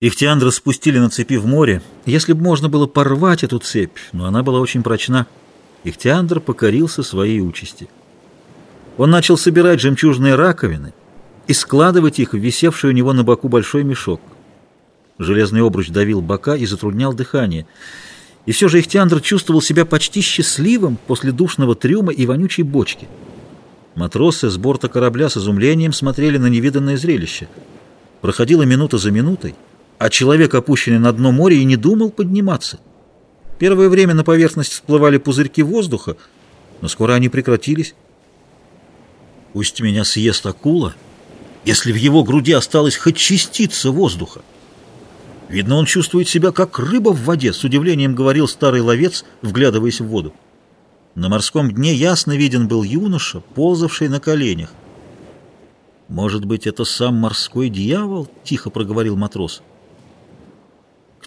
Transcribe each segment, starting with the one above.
Ихтиандра спустили на цепи в море. Если бы можно было порвать эту цепь, но она была очень прочна. Ихтиандр покорился своей участи. Он начал собирать жемчужные раковины и складывать их в висевший у него на боку большой мешок. Железный обруч давил бока и затруднял дыхание. И все же Ихтиандр чувствовал себя почти счастливым после душного трюма и вонючей бочки. Матросы с борта корабля с изумлением смотрели на невиданное зрелище. Проходила минута за минутой, а человек, опущенный на дно моря, и не думал подниматься. Первое время на поверхность всплывали пузырьки воздуха, но скоро они прекратились. Пусть меня съест акула, если в его груди осталась хоть частица воздуха. Видно, он чувствует себя как рыба в воде, с удивлением говорил старый ловец, вглядываясь в воду. На морском дне ясно виден был юноша, ползавший на коленях. «Может быть, это сам морской дьявол?» — тихо проговорил матрос.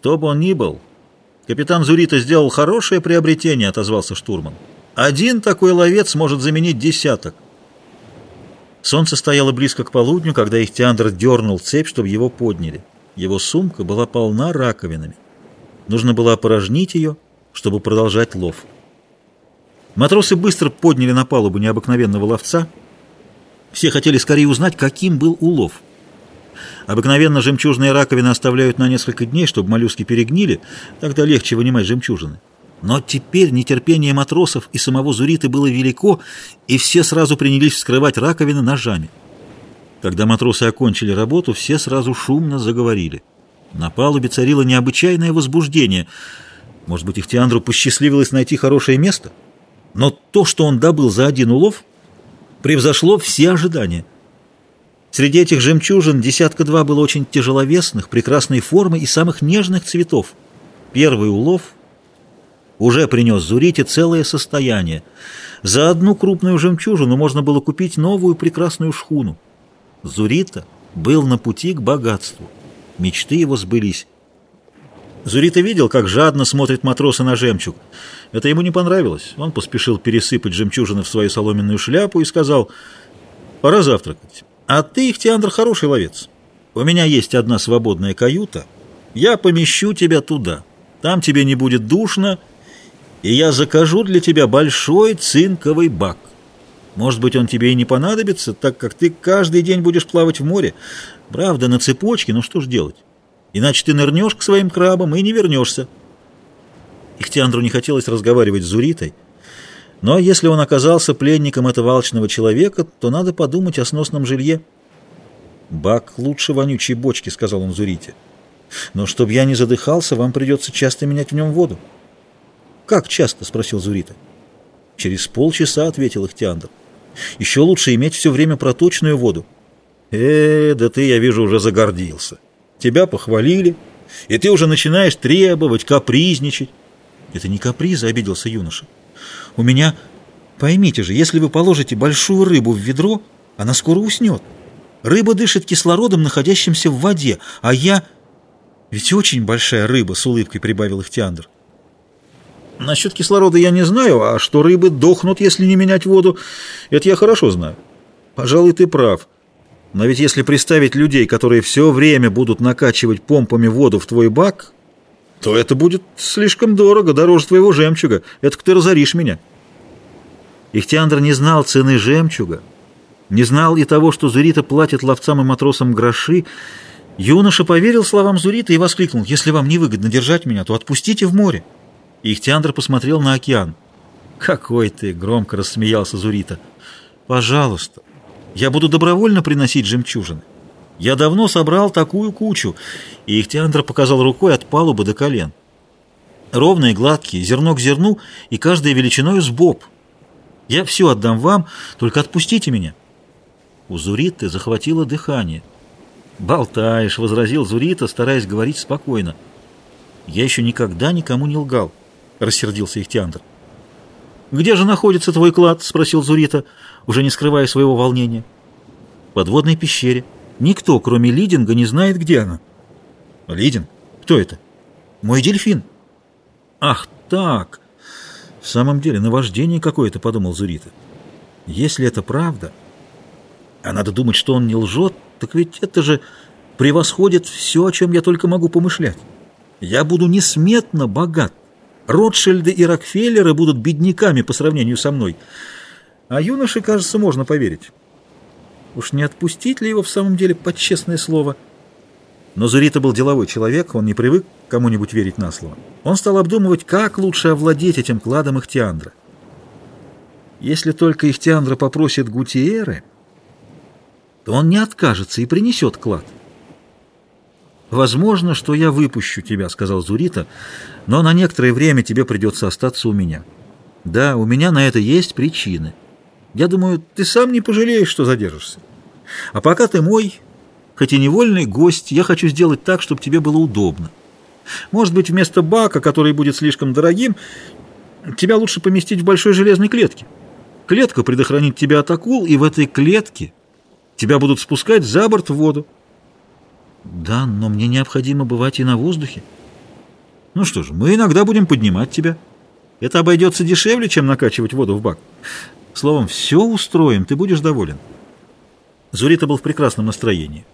«Кто бы он ни был, капитан Зурита сделал хорошее приобретение», — отозвался штурман. «Один такой ловец может заменить десяток». Солнце стояло близко к полудню, когда Ихтиандр дернул цепь, чтобы его подняли. Его сумка была полна раковинами. Нужно было опорожнить ее, чтобы продолжать лов. Матросы быстро подняли на палубу необыкновенного ловца. Все хотели скорее узнать, каким был улов. Обыкновенно жемчужные раковины оставляют на несколько дней, чтобы моллюски перегнили, тогда легче вынимать жемчужины. Но теперь нетерпение матросов и самого Зуриты было велико, и все сразу принялись вскрывать раковины ножами. Когда матросы окончили работу, все сразу шумно заговорили. На палубе царило необычайное возбуждение. Может быть, Ихтиандру посчастливилось найти хорошее место? Но то, что он добыл за один улов, превзошло все ожидания. Среди этих жемчужин десятка-два было очень тяжеловесных, прекрасной формы и самых нежных цветов. Первый улов уже принес Зурите целое состояние. За одну крупную жемчужину можно было купить новую прекрасную шхуну. Зурита был на пути к богатству. Мечты его сбылись. Зурита видел, как жадно смотрит матросы на жемчуг. Это ему не понравилось. Он поспешил пересыпать жемчужины в свою соломенную шляпу и сказал, «Пора завтракать». А ты, Ихтиандр, хороший ловец. У меня есть одна свободная каюта. Я помещу тебя туда. Там тебе не будет душно, и я закажу для тебя большой цинковый бак. Может быть, он тебе и не понадобится, так как ты каждый день будешь плавать в море. Правда, на цепочке, ну что ж делать? Иначе ты нырнешь к своим крабам и не вернешься. Ихтиандру не хотелось разговаривать с Зуритой, но если он оказался пленником этого алчного человека, то надо подумать о сносном жилье. «Бак лучше вонючей бочки», — сказал он Зурите. «Но чтобы я не задыхался, вам придется часто менять в нем воду». «Как часто?» — спросил Зурита. «Через полчаса», — ответил Ихтиандр. «Еще лучше иметь все время проточную воду». «Э, да ты, я вижу, уже загордился. Тебя похвалили, и ты уже начинаешь требовать, капризничать». «Это не каприза», — обиделся юноша. У меня... Поймите же, если вы положите большую рыбу в ведро, она скоро уснет. Рыба дышит кислородом, находящимся в воде, а я... Ведь очень большая рыба, с улыбкой прибавил Ихтиандр. Насчет кислорода я не знаю, а что рыбы дохнут, если не менять воду, это я хорошо знаю. Пожалуй, ты прав. Но ведь если представить людей, которые все время будут накачивать помпами воду в твой бак, то это будет слишком дорого, дороже твоего жемчуга. Это ты разоришь меня». Ихтиандр не знал цены жемчуга, не знал и того, что Зурита платит ловцам и матросам гроши. Юноша поверил словам Зурита и воскликнул, «Если вам невыгодно держать меня, то отпустите в море». Ихтиандр посмотрел на океан. «Какой ты!» — громко рассмеялся Зурита. «Пожалуйста, я буду добровольно приносить жемчужины. Я давно собрал такую кучу, и Ихтиандр показал рукой от палубы до колен. Ровные, гладкие, зерно к зерну, и каждая величиной с боб. Я все отдам вам, только отпустите меня. У Зуриты захватило дыхание. «Болтаешь», — возразил Зурита, стараясь говорить спокойно. «Я еще никогда никому не лгал», — рассердился Ихтиандр. «Где же находится твой клад?» — спросил Зурита, уже не скрывая своего волнения. «В подводной пещере». Никто, кроме Лидинга, не знает, где она. Лидинг? Кто это? Мой дельфин. Ах, так. В самом деле, наваждение какое-то, подумал Зурита. Если это правда, а надо думать, что он не лжет, так ведь это же превосходит все, о чем я только могу помышлять. Я буду несметно богат. Ротшильды и Рокфеллеры будут бедняками по сравнению со мной. А юноше, кажется, можно поверить. Уж не отпустить ли его в самом деле под честное слово? Но Зурита был деловой человек, он не привык кому-нибудь верить на слово. Он стал обдумывать, как лучше овладеть этим кладом Ихтиандра. Если только Ихтиандра попросит Гутиеры, то он не откажется и принесет клад. «Возможно, что я выпущу тебя», — сказал Зурита, «но на некоторое время тебе придется остаться у меня. Да, у меня на это есть причины. Я думаю, ты сам не пожалеешь, что задержишься. А пока ты мой, хоть и невольный гость, я хочу сделать так, чтобы тебе было удобно. Может быть, вместо бака, который будет слишком дорогим, тебя лучше поместить в большой железной клетке. Клетка предохранит тебя от акул, и в этой клетке тебя будут спускать за борт в воду. Да, но мне необходимо бывать и на воздухе. Ну что же, мы иногда будем поднимать тебя. Это обойдется дешевле, чем накачивать воду в бак. Словом, все устроим, ты будешь доволен. Зурита был в прекрасном настроении.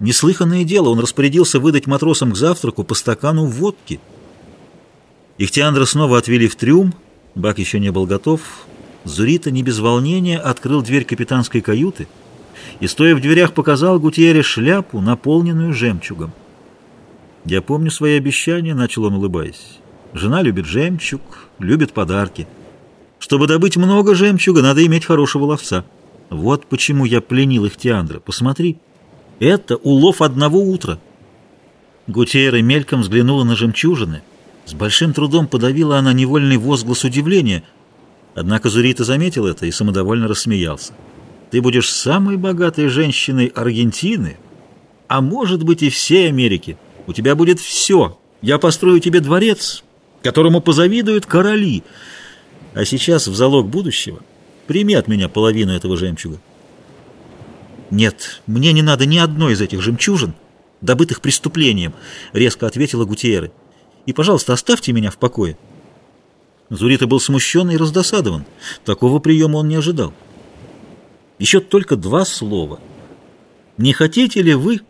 Неслыханное дело, он распорядился выдать матросам к завтраку по стакану водки. Ихтиандра снова отвели в трюм, бак еще не был готов. Зурита не без волнения открыл дверь капитанской каюты — и, стоя в дверях, показал Гутьере шляпу, наполненную жемчугом. «Я помню свои обещания», — начал он, улыбаясь. «Жена любит жемчуг, любит подарки. Чтобы добыть много жемчуга, надо иметь хорошего ловца. Вот почему я пленил их Тиандра. Посмотри, это улов одного утра». Гутьера мельком взглянула на жемчужины. С большим трудом подавила она невольный возглас удивления. Однако Зурита заметил это и самодовольно рассмеялся. Ты будешь самой богатой женщиной Аргентины, а может быть и всей Америки. У тебя будет все. Я построю тебе дворец, которому позавидуют короли. А сейчас в залог будущего прими от меня половину этого жемчуга. Нет, мне не надо ни одной из этих жемчужин, добытых преступлением, резко ответила Гутиеры. И, пожалуйста, оставьте меня в покое. Зурита был смущен и раздосадован. Такого приема он не ожидал. Еще только два слова. «Не хотите ли вы...»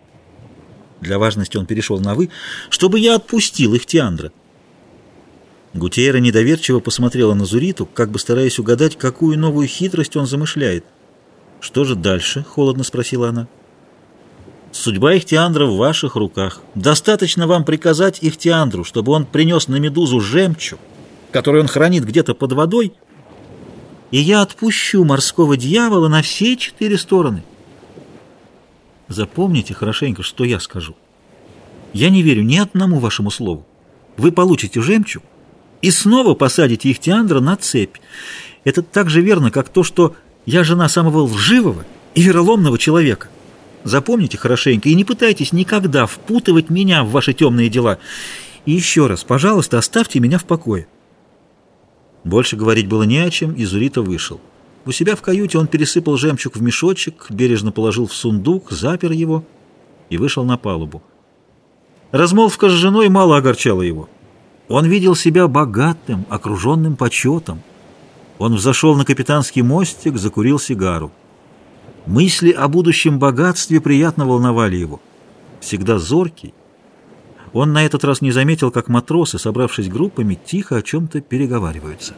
Для важности он перешел на «вы», чтобы я отпустил их Тиандра. Гутиера недоверчиво посмотрела на Зуриту, как бы стараясь угадать, какую новую хитрость он замышляет. «Что же дальше?» — холодно спросила она. «Судьба Ихтиандра в ваших руках. Достаточно вам приказать Ихтиандру, чтобы он принес на Медузу жемчуг, который он хранит где-то под водой, и я отпущу морского дьявола на все четыре стороны. Запомните хорошенько, что я скажу. Я не верю ни одному вашему слову. Вы получите жемчуг и снова посадите Ихтиандра на цепь. Это так же верно, как то, что я жена самого лживого и вероломного человека. Запомните хорошенько и не пытайтесь никогда впутывать меня в ваши темные дела. И еще раз, пожалуйста, оставьте меня в покое. Больше говорить было не о чем, и Зурита вышел. У себя в каюте он пересыпал жемчуг в мешочек, бережно положил в сундук, запер его и вышел на палубу. Размолвка с женой мало огорчала его. Он видел себя богатым, окруженным почетом. Он взошел на капитанский мостик, закурил сигару. Мысли о будущем богатстве приятно волновали его. Всегда зоркий, он на этот раз не заметил, как матросы, собравшись группами, тихо о чем-то переговариваются.